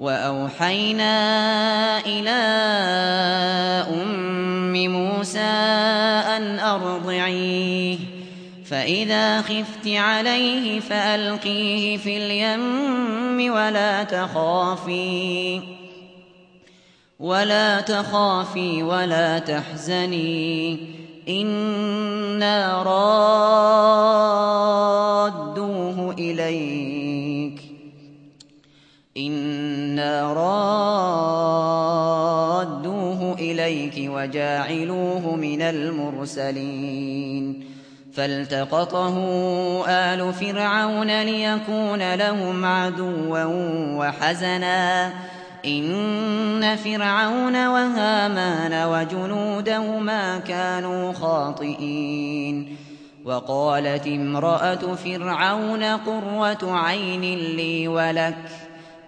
وأوحينا إلى أم موسى أن أرضعيه فإذا خفت عليه فألقيه في اليم ولا تخافي ولا تخافي ولا تحزني إنا رادوه إليك إنا رادوه إليك وجاعلوه من المرسلين فالتقطه آل فرعون ليكون لهم عدوا وحزنا إن فرعون وهامان وجنودهما كانوا خاطئين وقالت امرأة فرعون قرة عين لي ولك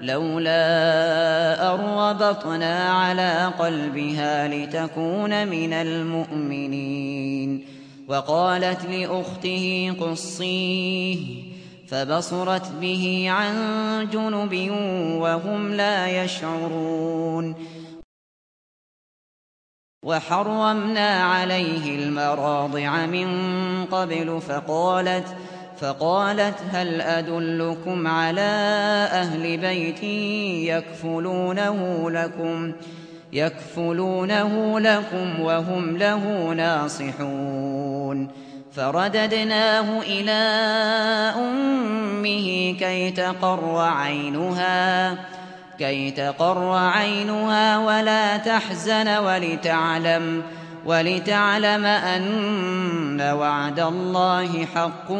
لولا أربطنا على قلبها لتكون من المؤمنين. وقالت لأخته قصيه فبصرت به عن جنب وهم لا يشعرون. وحرمنا عليه المراضع من قبل فقالت فقالت هل أدلكم على أهل بيت يكفلونه لكم يكفلونه لكم وهم له ناصحون فرددناه إلى أمه كي تقر عينها كي تقر عينها ولا تحزن ولتعلم ولتعلم أن وعد الله حق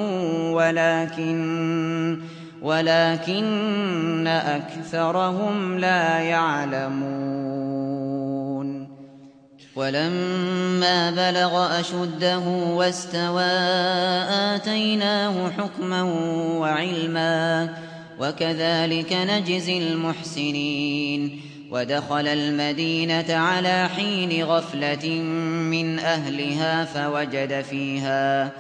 ولكن ولكن أكثرهم لا يعلمون. ولما بلغ أشده واستوى آتيناه حكما وعلما وكذلك نجزي المحسنين. ودخل المدينة على حين غفلة من أهلها فوجد فيها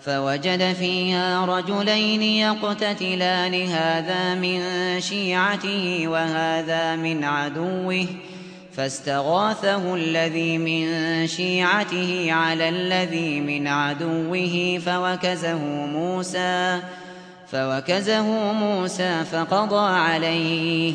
فوجد فيها رجلين يقتتلان هذا من شيعته وهذا من عدوه فاستغاثه الذي من شيعته على الذي من عدوه فوكزه موسى فوكزه موسى فقضى عليه.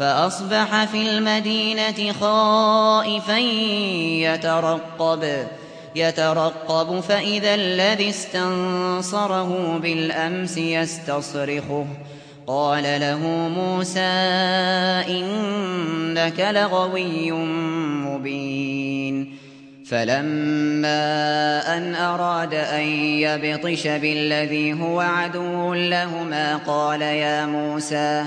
فأصبح في المدينة خائفا يترقب. يترقب فإذا الذي استنصره بالأمس يستصرخه. قال له موسى إنك لغوي مبين. فلما أن أراد أن يبطش بالذي هو عدو لهما قال يا موسى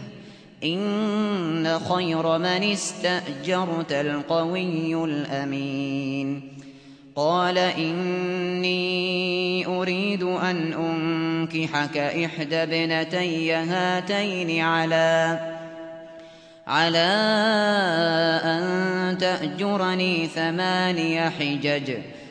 إن خير من استأجرت القوي الأمين. قال إني أريد أن أنكحك إحدى ابنتي هاتين على على أن تأجرني ثماني حجج.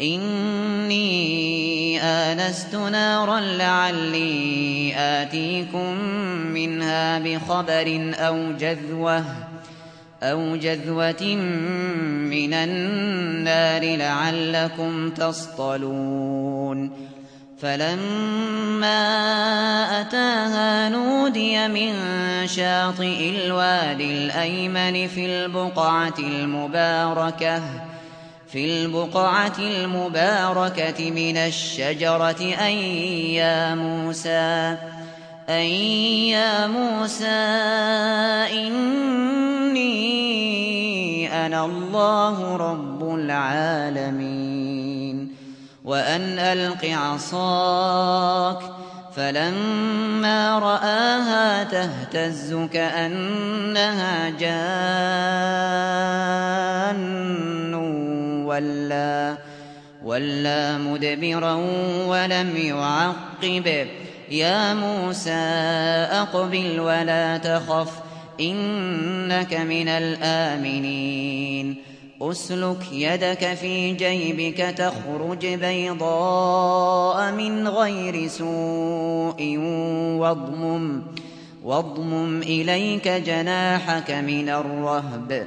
إني آنست نارا لعلي آتيكم منها بخبر أو جذوة أو جذوة من النار لعلكم تصطلون. فلما أتاها نودي من شاطئ الوادي الأيمن في البقعة المباركة في البقعة المباركة من الشجرة أن يا موسى أن يا موسى إني أنا الله رب العالمين. وأن ألق عصاك فلما رآها تهتز كأنها جان. ولا ولا مدبرا ولم يعقب. يا موسى أقبل ولا تخف إنك من الآمنين. أسلك يدك في جيبك تخرج بيضاء من غير سوء واضمم واضمم إليك جناحك من الرهب.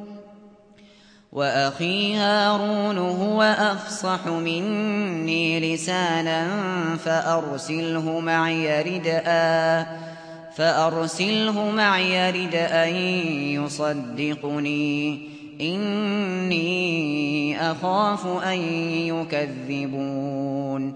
وأخي هارون هو أفصح مني لسانا فأرسله معي ردءا فأرسله معي يصدقني. إني أخاف أن يكذبون.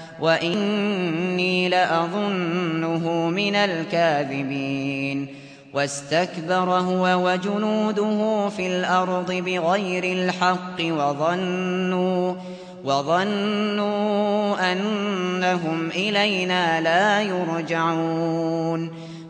وإني لأظنه من الكاذبين واستكبر هو وجنوده في الأرض بغير الحق وظنوا وظنوا أنهم إلينا لا يرجعون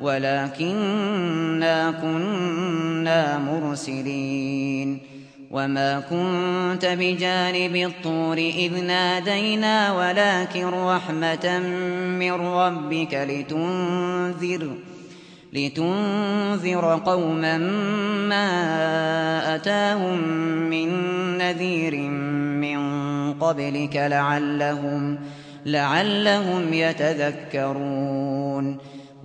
ولكننا كنا مرسلين. وما كنت بجانب الطور إذ نادينا ولكن رحمة من ربك لتنذر لتنذر قوما ما أتاهم من نذير من قبلك لعلهم لعلهم يتذكرون.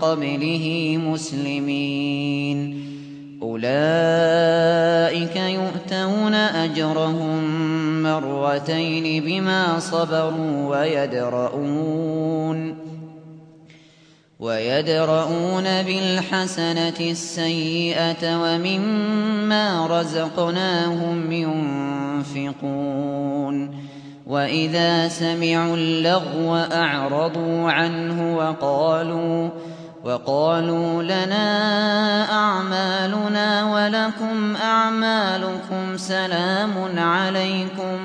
قبله مسلمين. أولئك يؤتون أجرهم مرتين بما صبروا ويدرؤون. ويدرؤون بالحسنة السيئة ومما رزقناهم ينفقون. وإذا سمعوا اللغو أعرضوا عنه وقالوا وقالوا لنا أعمالنا ولكم أعمالكم سلام عليكم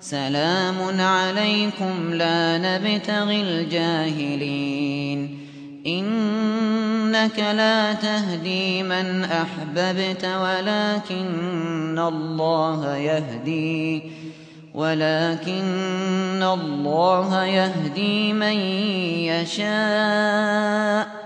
سلام عليكم لا نبتغي الجاهلين. إنك لا تهدي من أحببت ولكن الله يهدي ولكن الله يهدي من يشاء.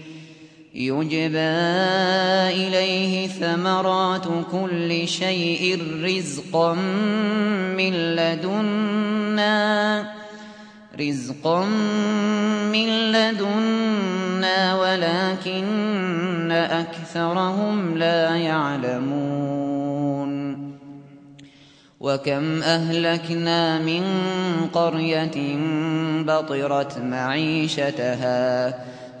يجبى إليه ثمرات كل شيء رزقا من لدنا رزقا من لدنا ولكن أكثرهم لا يعلمون. وكم أهلكنا من قرية بطرت معيشتها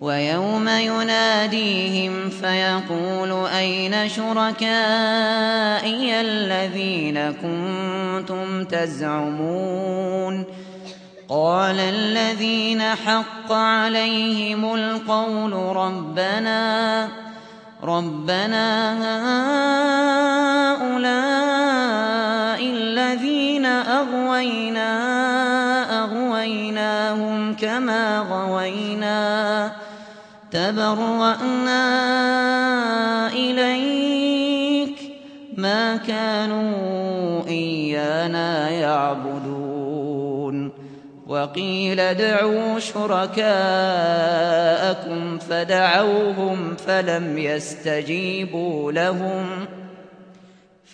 ويوم يناديهم فيقول أين شركائي الذين كنتم تزعمون قال الذين حق عليهم القول ربنا ربنا هؤلاء تبرأنا إليك ما كانوا إيانا يعبدون. وقيل ادعوا شركاءكم فدعوهم فلم يستجيبوا لهم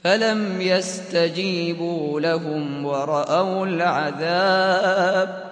فلم يستجيبوا لهم ورأوا العذاب.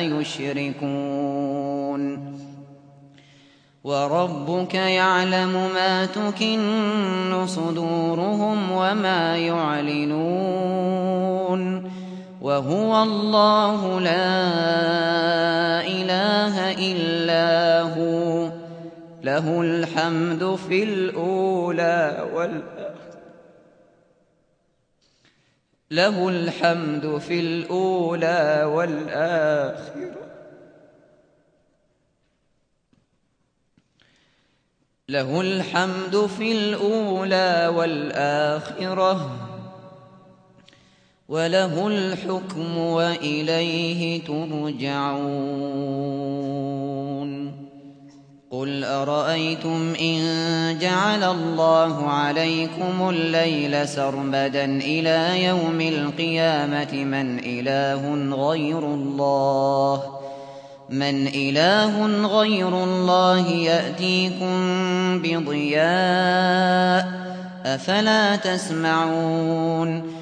يشركون. وربك يعلم ما تكن صدورهم وما يعلنون. وهو الله لا إله إلا هو. له الحمد في الأولى والآخرة. له الحمد في الأولى والآخرة. له الحمد في الأولى والآخرة. وله الحكم وإليه ترجعون. قل أرأيتم إن جعل الله عليكم الليل سرمدا إلى يوم القيامة من إله غير الله؟ من إله غير الله يأتيكم بضياء أفلا تسمعون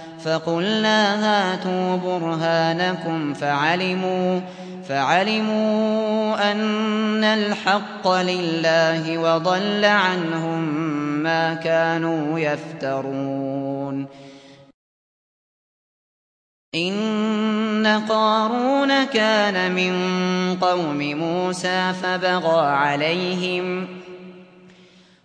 هاتوا برهانكم فعلموا فعلموا أن الحق لله وضل عنهم ما كانوا يفترون إن قارون كان من قوم موسى فبغى عليهم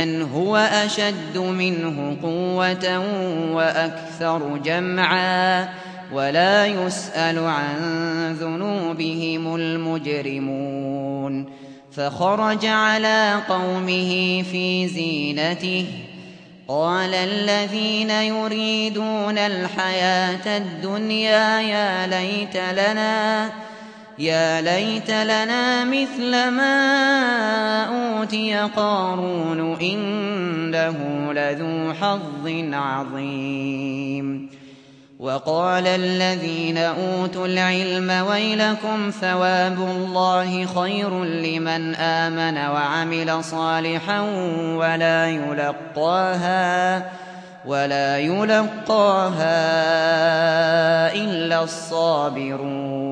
من هو أشد منه قوة وأكثر جمعا ولا يسأل عن ذنوبهم المجرمون فخرج على قومه في زينته قال الذين يريدون الحياة الدنيا يا ليت لنا يا ليت لنا مثل ما أوتي قارون إنه لذو حظ عظيم. وقال الذين أوتوا العلم ويلكم ثواب الله خير لمن آمن وعمل صالحا ولا يلقاها ولا يلقاها إلا الصابرون.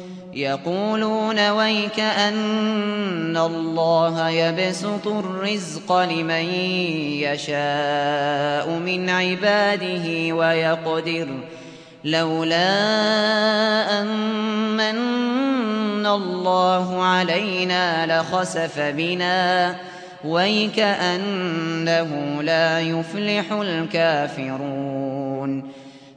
يقولون ويك أن الله يبسط الرزق لمن يشاء من عباده ويقدر لولا أن من الله علينا لخسف بنا. ويك أنه لا يفلح الكافرون.